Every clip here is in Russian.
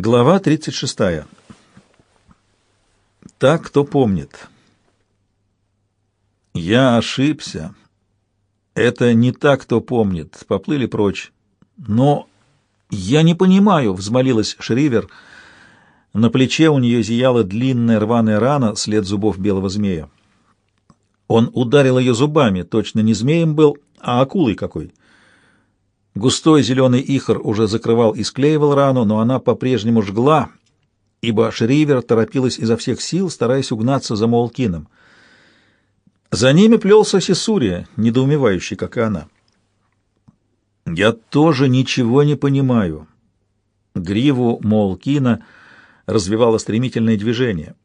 Глава 36. Так, кто помнит. Я ошибся. Это не так, кто помнит. Поплыли прочь. Но я не понимаю, взмолилась Шривер. На плече у нее зияла длинная рваная рана, след зубов белого змея. Он ударил ее зубами, точно не змеем был, а акулой какой. Густой зеленый ихор уже закрывал и склеивал рану, но она по-прежнему жгла, ибо Шривер торопилась изо всех сил, стараясь угнаться за Молкином. За ними плелся Сесурия, недоумевающий, как и она. «Я тоже ничего не понимаю». Гриву Молкина развивало стремительное движение.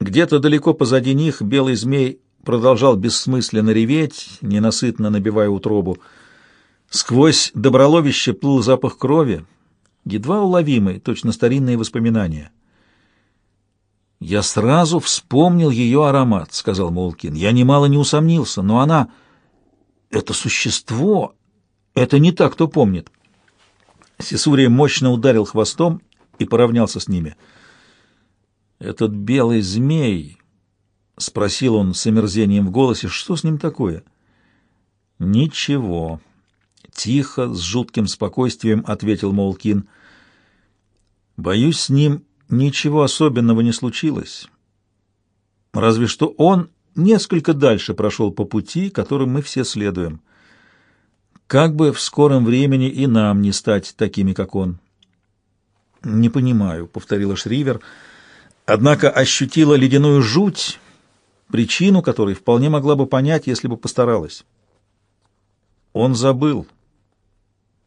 Где-то далеко позади них белый змей продолжал бессмысленно реветь, ненасытно набивая утробу. Сквозь доброловище плыл запах крови, едва уловимый, точно старинные воспоминания. «Я сразу вспомнил ее аромат», — сказал Молкин. «Я немало не усомнился, но она... Это существо... Это не так, кто помнит». Сесурия мощно ударил хвостом и поравнялся с ними. «Этот белый змей...» — спросил он с омерзением в голосе. «Что с ним такое?» «Ничего», Тихо, с жутким спокойствием ответил Молкин. Боюсь, с ним ничего особенного не случилось. Разве что он несколько дальше прошел по пути, которым мы все следуем. Как бы в скором времени и нам не стать такими, как он. Не понимаю, повторила Шривер, однако ощутила ледяную жуть, причину которой вполне могла бы понять, если бы постаралась. Он забыл.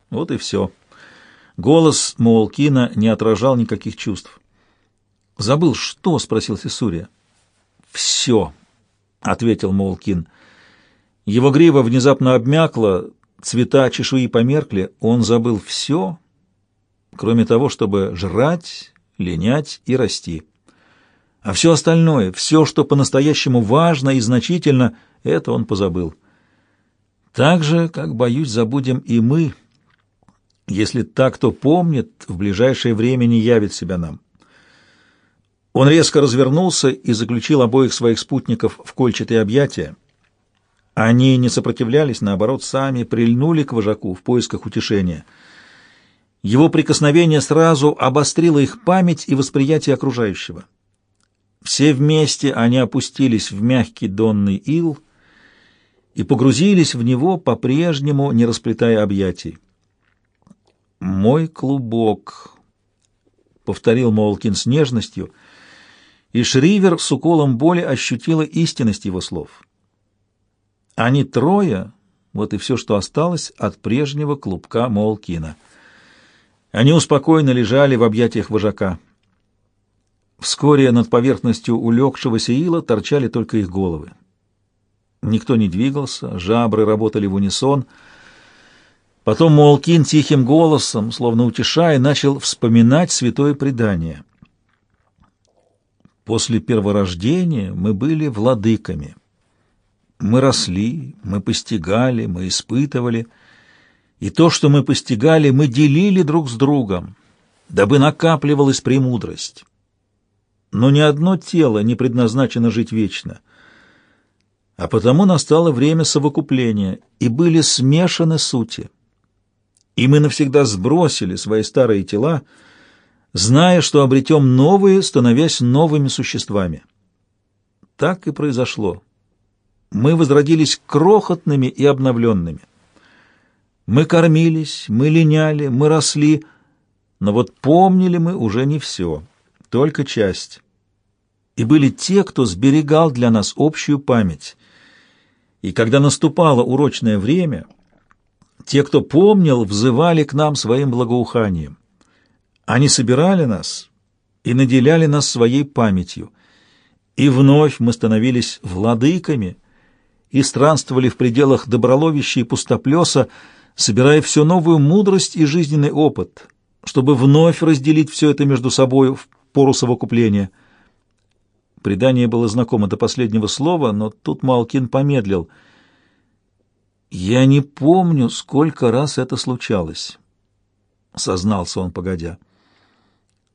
Вот и все. Голос Моулкина не отражал никаких чувств. «Забыл что?» — спросил Сесурия. «Все», — ответил Моулкин. Его грива внезапно обмякла, цвета чешуи померкли, он забыл все, кроме того, чтобы жрать, линять и расти. А все остальное, все, что по-настоящему важно и значительно, это он позабыл. Так же, как, боюсь, забудем и мы — если так, кто помнит, в ближайшее время не явит себя нам. Он резко развернулся и заключил обоих своих спутников в кольчатые объятия. Они не сопротивлялись, наоборот, сами прильнули к вожаку в поисках утешения. Его прикосновение сразу обострило их память и восприятие окружающего. Все вместе они опустились в мягкий донный ил и погрузились в него, по-прежнему не расплетая объятий. «Мой клубок», — повторил Молкин с нежностью, и Шривер с уколом боли ощутила истинность его слов. Они трое, вот и все, что осталось от прежнего клубка Молкина. Они успокойно лежали в объятиях вожака. Вскоре над поверхностью улегшегося ила торчали только их головы. Никто не двигался, жабры работали в унисон — Потом Молкин тихим голосом, словно утешая, начал вспоминать святое предание. После перворождения мы были владыками. Мы росли, мы постигали, мы испытывали, и то, что мы постигали, мы делили друг с другом, дабы накапливалась премудрость. Но ни одно тело не предназначено жить вечно, а потому настало время совокупления, и были смешаны сути — и мы навсегда сбросили свои старые тела, зная, что обретем новые, становясь новыми существами. Так и произошло. Мы возродились крохотными и обновленными. Мы кормились, мы линяли, мы росли, но вот помнили мы уже не все, только часть. И были те, кто сберегал для нас общую память. И когда наступало урочное время — те, кто помнил, взывали к нам своим благоуханием. Они собирали нас и наделяли нас своей памятью. И вновь мы становились владыками и странствовали в пределах доброловища и пустоплеса, собирая все новую мудрость и жизненный опыт, чтобы вновь разделить все это между собой в пору совокупления. Предание было знакомо до последнего слова, но тут Малкин помедлил — «Я не помню, сколько раз это случалось», — сознался он, погодя.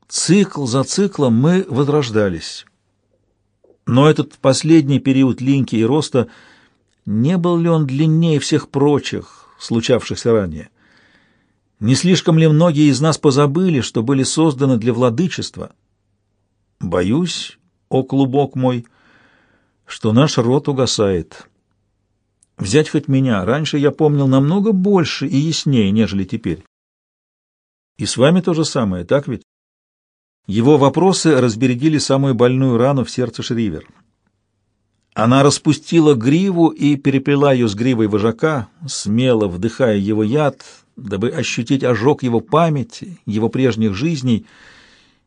Цикл за циклом мы возрождались. Но этот последний период линьки и роста, не был ли он длиннее всех прочих, случавшихся ранее? Не слишком ли многие из нас позабыли, что были созданы для владычества? Боюсь, о клубок мой, что наш род угасает. Взять хоть меня, раньше я помнил намного больше и яснее, нежели теперь. И с вами то же самое, так ведь? Его вопросы разбередили самую больную рану в сердце Шривер. Она распустила гриву и переплела ее с гривой вожака, смело вдыхая его яд, дабы ощутить ожог его памяти, его прежних жизней.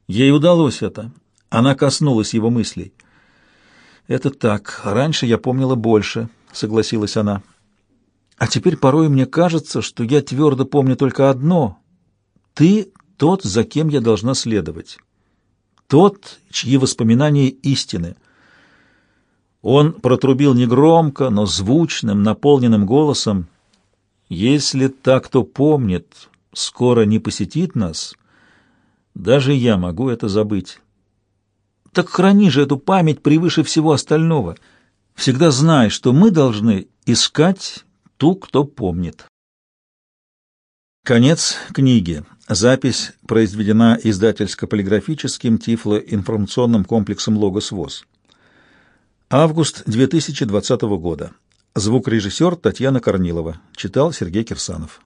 Ей удалось это. Она коснулась его мыслей. «Это так. Раньше я помнила больше», — согласилась она. «А теперь порой мне кажется, что я твердо помню только одно. Ты тот, за кем я должна следовать. Тот, чьи воспоминания истины». Он протрубил негромко, но звучным, наполненным голосом. «Если так, кто помнит, скоро не посетит нас, даже я могу это забыть. Так храни же эту память превыше всего остального. Всегда знай, что мы должны искать ту, кто помнит». Конец книги. Запись произведена издательско-полиграфическим тифлоинформационным комплексом «Логос ВОЗ». Август 2020 года. Звукорежиссер Татьяна Корнилова. Читал Сергей Кирсанов.